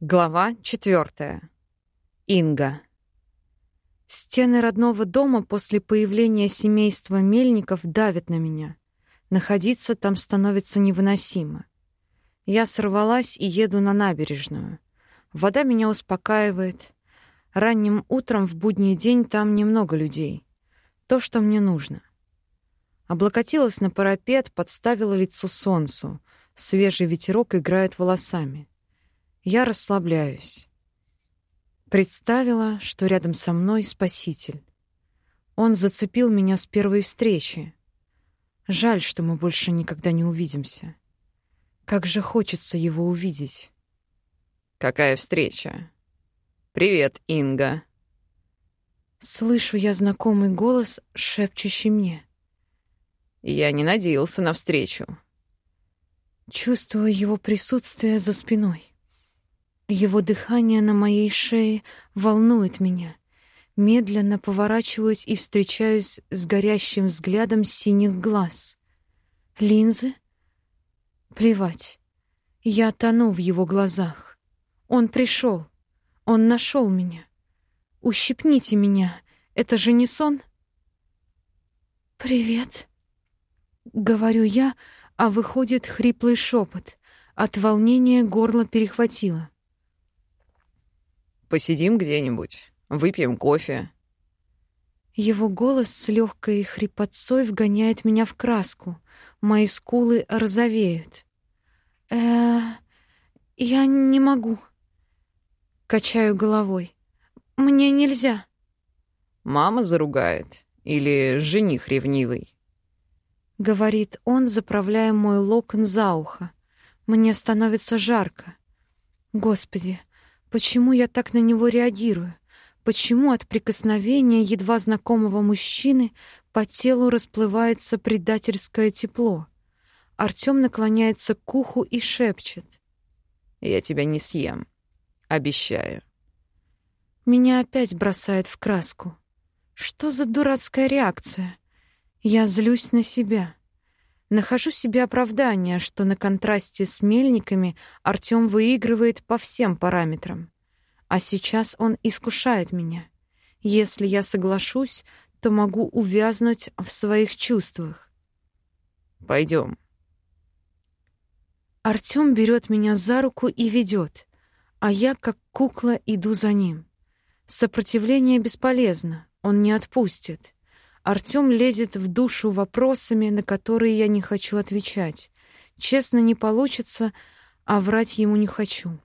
Глава четвертая. Инга. Стены родного дома после появления семейства Мельников давят на меня. Находиться там становится невыносимо. Я сорвалась и еду на набережную. Вода меня успокаивает. Ранним утром в будний день там немного людей. То, что мне нужно. Облокотилась на парапет, подставила лицо солнцу. Свежий ветерок играет волосами. Я расслабляюсь. Представила, что рядом со мной спаситель. Он зацепил меня с первой встречи. Жаль, что мы больше никогда не увидимся. Как же хочется его увидеть. Какая встреча? Привет, Инга. Слышу я знакомый голос, шепчущий мне. Я не надеялся на встречу. Чувствую его присутствие за спиной. Его дыхание на моей шее волнует меня. Медленно поворачиваюсь и встречаюсь с горящим взглядом синих глаз. Линзы? Плевать. Я тону в его глазах. Он пришел. Он нашел меня. Ущипните меня. Это же не сон? Привет. Говорю я, а выходит хриплый шепот. От волнения горло перехватило. Посидим где-нибудь, выпьем кофе. Его голос с легкой хрипотцой вгоняет меня в краску. Мои скулы розовеют. Э, я не могу. Качаю головой. Мне нельзя. Мама заругает или жених ревнивый. Говорит он, заправляя мой локон за ухо. Мне становится жарко. Господи, Почему я так на него реагирую? Почему от прикосновения едва знакомого мужчины по телу расплывается предательское тепло? Артём наклоняется к уху и шепчет: "Я тебя не съем, обещаю". Меня опять бросает в краску. Что за дурацкая реакция? Я злюсь на себя. Нахожу себе оправдание, что на контрасте с мельниками Артём выигрывает по всем параметрам. А сейчас он искушает меня. Если я соглашусь, то могу увязнуть в своих чувствах. Пойдем. Артём берет меня за руку и ведет, а я, как кукла, иду за ним. Сопротивление бесполезно, он не отпустит. Артём лезет в душу вопросами, на которые я не хочу отвечать. Честно, не получится, а врать ему не хочу.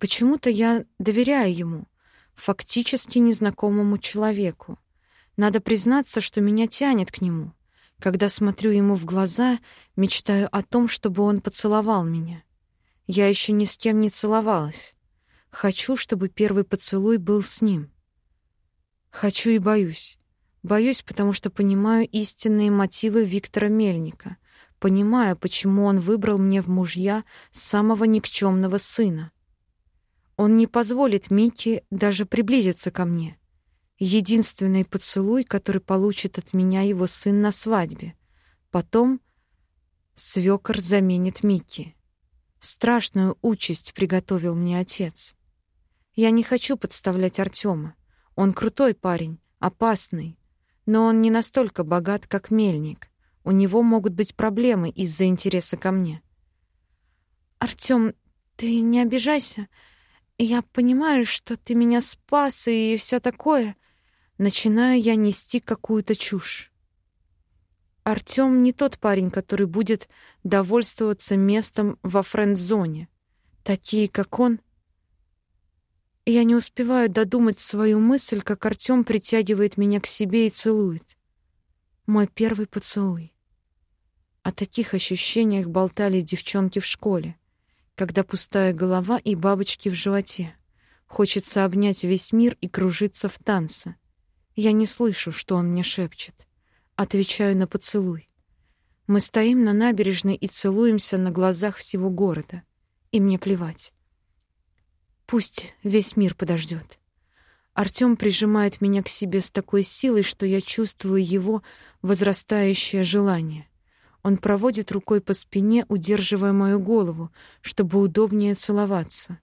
Почему-то я доверяю ему, фактически незнакомому человеку. Надо признаться, что меня тянет к нему. Когда смотрю ему в глаза, мечтаю о том, чтобы он поцеловал меня. Я еще ни с кем не целовалась. Хочу, чтобы первый поцелуй был с ним. Хочу и боюсь. Боюсь, потому что понимаю истинные мотивы Виктора Мельника. Понимаю, почему он выбрал мне в мужья самого никчемного сына. Он не позволит Мике даже приблизиться ко мне. Единственный поцелуй, который получит от меня его сын на свадьбе. Потом свёкор заменит Микки. Страшную участь приготовил мне отец. Я не хочу подставлять Артема. Он крутой парень, опасный, но он не настолько богат, как Мельник. У него могут быть проблемы из-за интереса ко мне. Артём, ты не обижайся. Я понимаю, что ты меня спас и все такое. Начинаю я нести какую-то чушь. Артём не тот парень, который будет довольствоваться местом во френд-зоне. Такие, как он, я не успеваю додумать свою мысль, как Артём притягивает меня к себе и целует. Мой первый поцелуй. О таких ощущениях болтали девчонки в школе, когда пустая голова и бабочки в животе. Хочется обнять весь мир и кружиться в танце. Я не слышу, что он мне шепчет. Отвечаю на поцелуй. Мы стоим на набережной и целуемся на глазах всего города. И мне плевать. Пусть весь мир подождет. Артём прижимает меня к себе с такой силой, что я чувствую его возрастающее желание. Он проводит рукой по спине, удерживая мою голову, чтобы удобнее целоваться.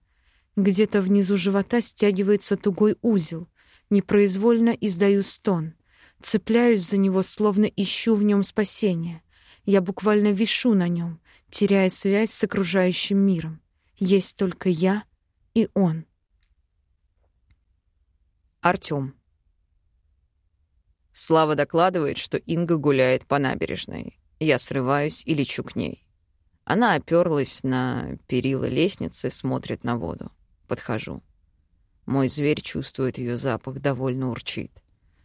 Где-то внизу живота стягивается тугой узел. Непроизвольно издаю стон. Цепляюсь за него, словно ищу в нем спасения. Я буквально вишу на нем, теряя связь с окружающим миром. Есть только я и он. Артём. Слава докладывает, что Инга гуляет по набережной. Я срываюсь и лечу к ней. Она оперлась на перила лестницы, смотрит на воду. Подхожу. Мой зверь чувствует ее запах, довольно урчит.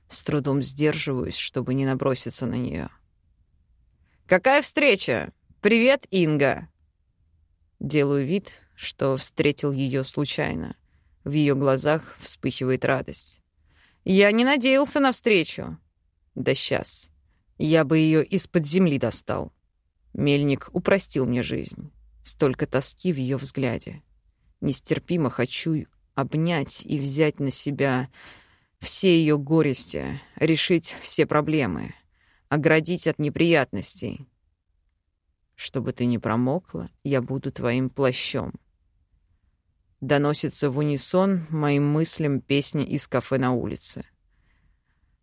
С трудом сдерживаюсь, чтобы не наброситься на нее. «Какая встреча? Привет, Инга!» Делаю вид, что встретил ее случайно. В ее глазах вспыхивает радость. «Я не надеялся на встречу!» «Да сейчас. Я бы ее из-под земли достал». Мельник упростил мне жизнь. Столько тоски в ее взгляде. Нестерпимо хочу обнять и взять на себя все ее горести, решить все проблемы, оградить от неприятностей. Чтобы ты не промокла, я буду твоим плащом. Доносится в унисон моим мыслям песни из кафе на улице.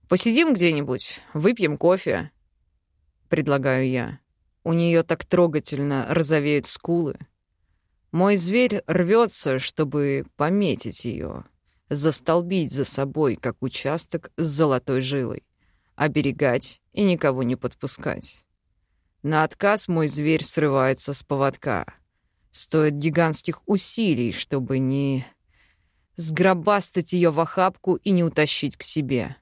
«Посидим где-нибудь, выпьем кофе», — предлагаю я. У нее так трогательно розовеют скулы. Мой зверь рвется, чтобы пометить ее, застолбить за собой, как участок с золотой жилой, оберегать и никого не подпускать. На отказ мой зверь срывается с поводка. Стоит гигантских усилий, чтобы не сгробастать ее в охапку и не утащить к себе.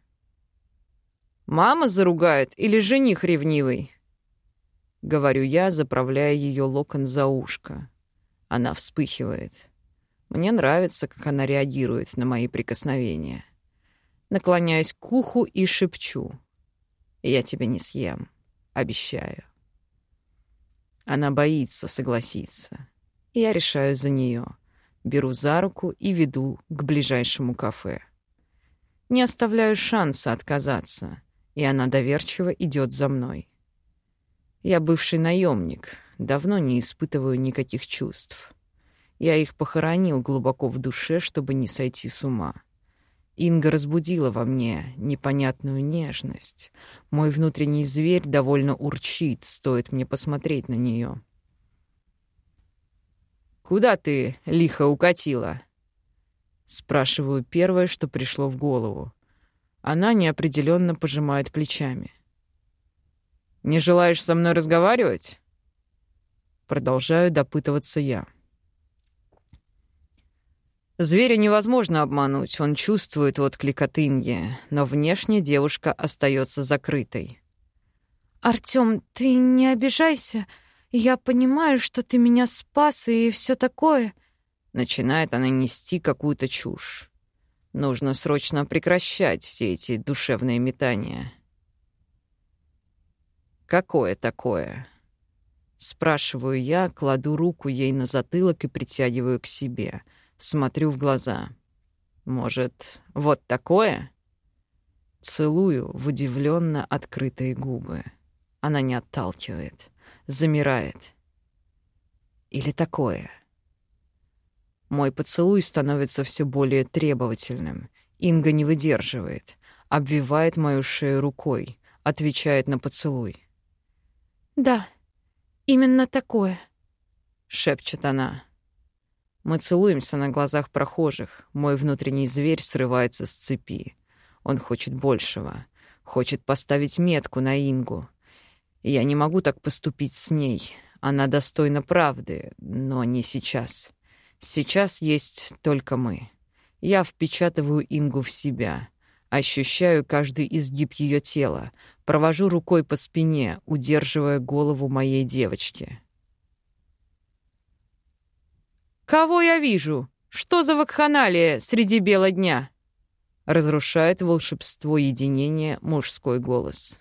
«Мама заругает или жених ревнивый?» — говорю я, заправляя ее локон за ушко. Она вспыхивает. Мне нравится, как она реагирует на мои прикосновения. Наклоняюсь к уху и шепчу. «Я тебя не съем. Обещаю». Она боится согласиться. Я решаю за нее. Беру за руку и веду к ближайшему кафе. Не оставляю шанса отказаться, и она доверчиво идет за мной. Я бывший наемник, давно не испытываю никаких чувств. Я их похоронил глубоко в душе, чтобы не сойти с ума. Инга разбудила во мне непонятную нежность. Мой внутренний зверь довольно урчит, стоит мне посмотреть на нее. «Куда ты лихо укатила?» Спрашиваю первое, что пришло в голову. Она неопределенно пожимает плечами. «Не желаешь со мной разговаривать?» Продолжаю допытываться я. Зверя невозможно обмануть, он чувствует отклик от Инги, но внешне девушка остается закрытой. «Артём, ты не обижайся. Я понимаю, что ты меня спас и все такое». Начинает она нести какую-то чушь. Нужно срочно прекращать все эти душевные метания. «Какое такое?» Спрашиваю я, кладу руку ей на затылок и притягиваю к себе — Смотрю в глаза. Может, вот такое? Целую в удивленно открытые губы. Она не отталкивает, замирает. Или такое? Мой поцелуй становится все более требовательным. Инга не выдерживает, обвивает мою шею рукой, отвечает на поцелуй. «Да, именно такое», — шепчет она. Мы целуемся на глазах прохожих. Мой внутренний зверь срывается с цепи. Он хочет большего. Хочет поставить метку на Ингу. Я не могу так поступить с ней. Она достойна правды, но не сейчас. Сейчас есть только мы. Я впечатываю Ингу в себя. Ощущаю каждый изгиб ее тела. Провожу рукой по спине, удерживая голову моей девочки. «Кого я вижу? Что за вакханалия среди бела дня?» Разрушает волшебство единения мужской голос.